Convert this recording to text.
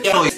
Hey,